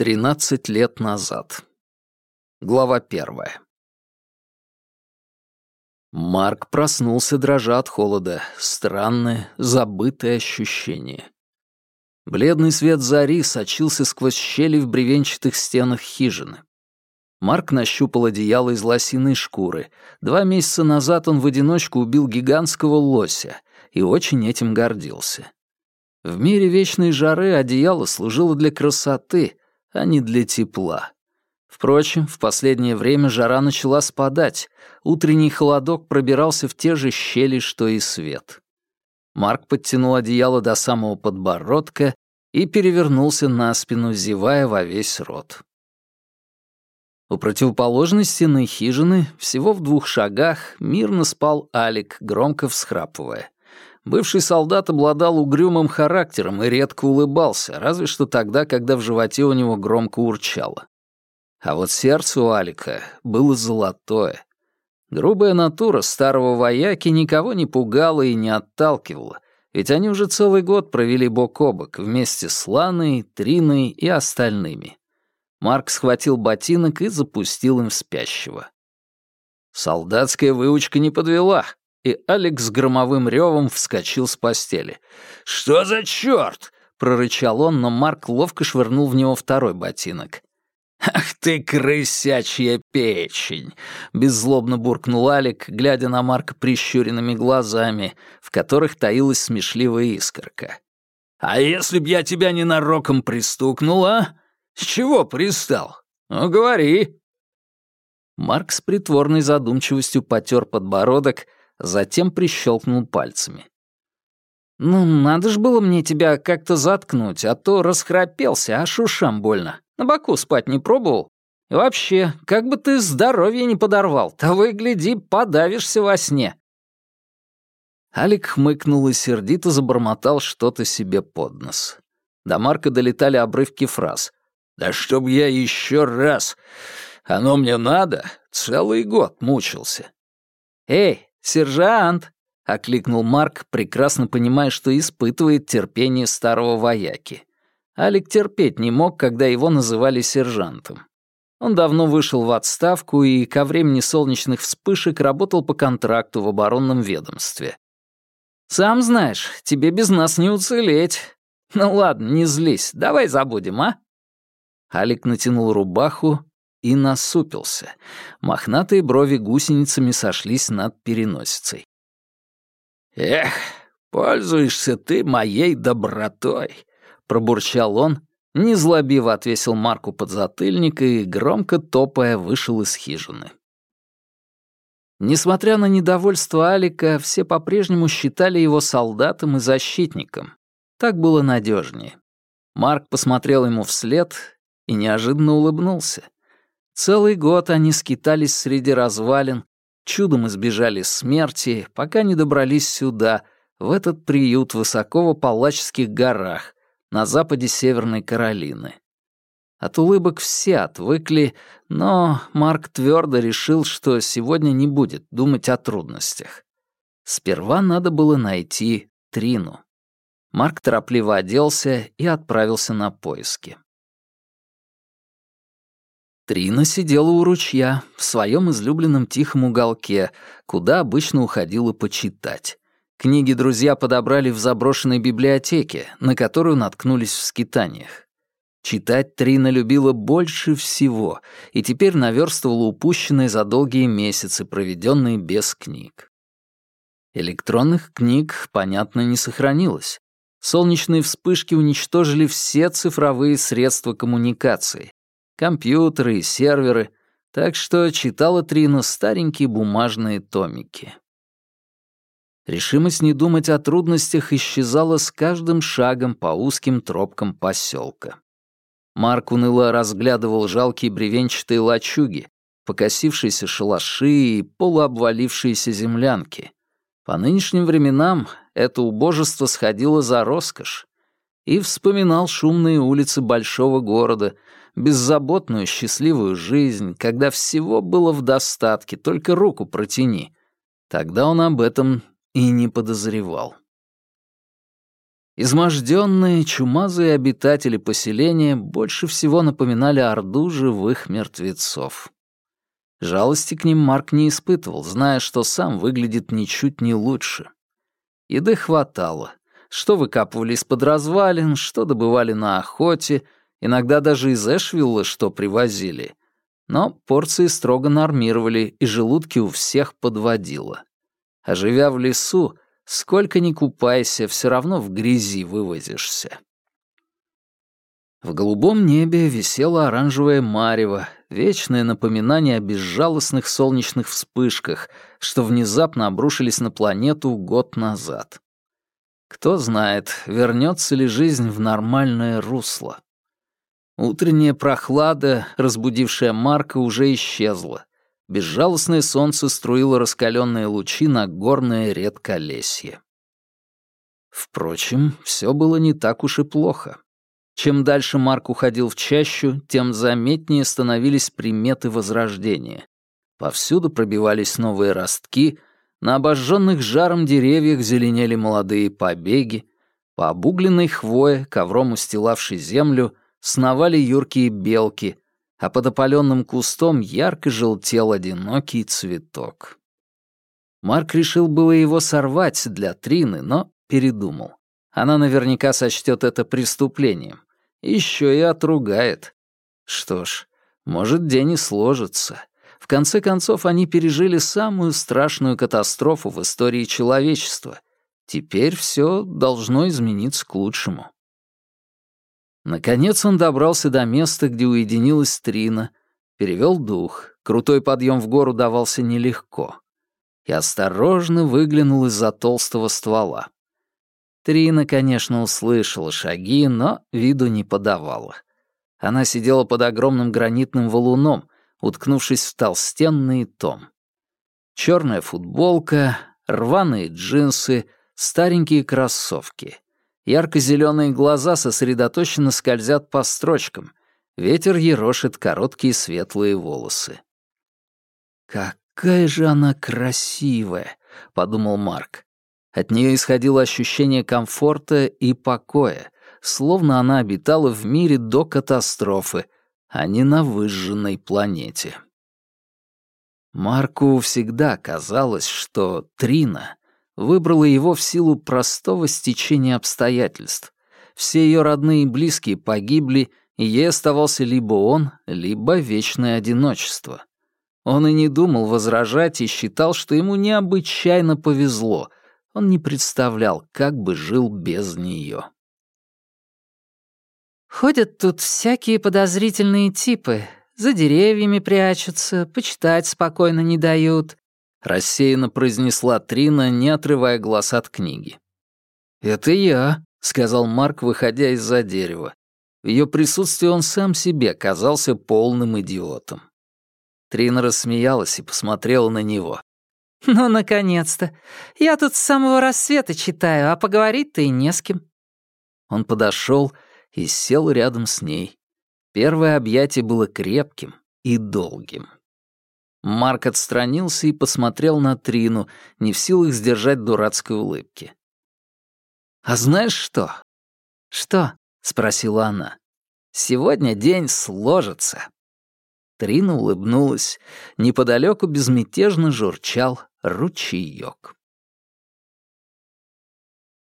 Тринадцать лет назад. Глава первая. Марк проснулся, дрожа от холода. Странное, забытое ощущение. Бледный свет зари сочился сквозь щели в бревенчатых стенах хижины. Марк нащупал одеяло из лосиной шкуры. Два месяца назад он в одиночку убил гигантского лося и очень этим гордился. В мире вечной жары одеяло служило для красоты, а не для тепла. Впрочем, в последнее время жара начала спадать, утренний холодок пробирался в те же щели, что и свет. Марк подтянул одеяло до самого подбородка и перевернулся на спину, зевая во весь рот. У противоположной стены хижины, всего в двух шагах, мирно спал Алик, громко всхрапывая. Бывший солдат обладал угрюмым характером и редко улыбался, разве что тогда, когда в животе у него громко урчало. А вот сердце у Алика было золотое. Грубая натура старого вояки никого не пугала и не отталкивала, ведь они уже целый год провели бок о бок вместе с Ланой, Триной и остальными. Марк схватил ботинок и запустил им спящего. Солдатская выучка не подвела и Алекс с громовым ревом вскочил с постели. «Что за чёрт?» — прорычал он, но Марк ловко швырнул в него второй ботинок. «Ах ты, крысячья печень!» — беззлобно буркнул Алик, глядя на Марка прищуренными глазами, в которых таилась смешливая искорка. «А если б я тебя ненароком пристукнул, а? С чего пристал? Ну, говори!» Марк с притворной задумчивостью потер подбородок, затем прищелкнул пальцами. «Ну, надо ж было мне тебя как-то заткнуть, а то расхрапелся, аж ушам больно. На боку спать не пробовал? И вообще, как бы ты здоровье не подорвал, того и гляди, подавишься во сне». Алик хмыкнул и сердито забормотал что-то себе под нос. До Марка долетали обрывки фраз. «Да чтоб я еще раз! Оно мне надо! Целый год мучился!» «Эй, «Сержант!» — окликнул Марк, прекрасно понимая, что испытывает терпение старого вояки. Алик терпеть не мог, когда его называли сержантом. Он давно вышел в отставку и ко времени солнечных вспышек работал по контракту в оборонном ведомстве. «Сам знаешь, тебе без нас не уцелеть. Ну ладно, не злись, давай забудем, а?» Алик натянул рубаху, и насупился. Мохнатые брови гусеницами сошлись над переносицей. «Эх, пользуешься ты моей добротой», — пробурчал он, незлобиво отвесил Марку под затыльник и, громко топая, вышел из хижины. Несмотря на недовольство Алика, все по-прежнему считали его солдатом и защитником. Так было надежнее. Марк посмотрел ему вслед и неожиданно улыбнулся. Целый год они скитались среди развалин, чудом избежали смерти, пока не добрались сюда, в этот приют высоко в Апалачских горах, на западе Северной Каролины. От улыбок все отвыкли, но Марк твердо решил, что сегодня не будет думать о трудностях. Сперва надо было найти Трину. Марк торопливо оделся и отправился на поиски. Трина сидела у ручья, в своем излюбленном тихом уголке, куда обычно уходила почитать. Книги друзья подобрали в заброшенной библиотеке, на которую наткнулись в скитаниях. Читать Трина любила больше всего и теперь наверстывала упущенные за долгие месяцы, проведенные без книг. Электронных книг, понятно, не сохранилось. Солнечные вспышки уничтожили все цифровые средства коммуникации, компьютеры и серверы, так что читала Трина старенькие бумажные томики. Решимость не думать о трудностях исчезала с каждым шагом по узким тропкам поселка. Марк уныло разглядывал жалкие бревенчатые лачуги, покосившиеся шалаши и полуобвалившиеся землянки. По нынешним временам это убожество сходило за роскошь. И вспоминал шумные улицы большого города, беззаботную счастливую жизнь, когда всего было в достатке, только руку протяни. Тогда он об этом и не подозревал. Изможденные, чумазые обитатели поселения больше всего напоминали орду живых мертвецов. Жалости к ним Марк не испытывал, зная, что сам выглядит ничуть не лучше. Еды хватало. Что выкапывали из-под развалин, что добывали на охоте, иногда даже из Эшвилла что привозили. Но порции строго нормировали, и желудки у всех подводило. А живя в лесу, сколько ни купайся, все равно в грязи вывозишься. В голубом небе висело оранжевое марево, вечное напоминание о безжалостных солнечных вспышках, что внезапно обрушились на планету год назад. Кто знает, вернется ли жизнь в нормальное русло. Утренняя прохлада, разбудившая Марка, уже исчезла. Безжалостное солнце струило раскаленные лучи на горное редколесье. Впрочем, все было не так уж и плохо. Чем дальше Марк уходил в чащу, тем заметнее становились приметы возрождения. Повсюду пробивались новые ростки, на обожженных жаром деревьях зеленели молодые побеги, по обугленной хвое, ковром устилавшей землю, сновали юркие белки, а под опаленным кустом ярко желтел одинокий цветок. Марк решил было его сорвать для Трины, но передумал. Она наверняка сочтет это преступлением. Еще и отругает. Что ж, может, день и сложится. В конце концов, они пережили самую страшную катастрофу в истории человечества. Теперь все должно измениться к лучшему. Наконец он добрался до места, где уединилась Трина, перевел дух, крутой подъем в гору давался нелегко, и осторожно выглянул из-за толстого ствола. Трина, конечно, услышала шаги, но виду не подавала. Она сидела под огромным гранитным валуном, уткнувшись в толстенный том. Черная футболка, рваные джинсы, старенькие кроссовки. Ярко-зеленые глаза сосредоточенно скользят по строчкам. Ветер ерошит короткие светлые волосы. «Какая же она красивая!» — подумал Марк. От нее исходило ощущение комфорта и покоя, словно она обитала в мире до катастрофы, а не на выжженной планете. Марку всегда казалось, что Трина выбрала его в силу простого стечения обстоятельств. Все ее родные и близкие погибли, и ей оставался либо он, либо вечное одиночество. Он и не думал возражать и считал, что ему необычайно повезло — он не представлял, как бы жил без нее. «Ходят тут всякие подозрительные типы. За деревьями прячутся, почитать спокойно не дают», — рассеянно произнесла Трина, не отрывая глаз от книги. «Это я», — сказал Марк, выходя из-за дерева. В ее присутствии он сам себе казался полным идиотом. Трина рассмеялась и посмотрела на него. «Ну, наконец-то! Я тут с самого рассвета читаю, а поговорить-то и не с кем». Он подошел и сел рядом с ней. Первое объятие было крепким и долгим. Марк отстранился и посмотрел на Трину, не в силах сдержать дурацкой улыбки. «А знаешь что?» «Что?» — спросила она. «Сегодня день сложится». Трина улыбнулась. Неподалеку безмятежно журчал ручеёк.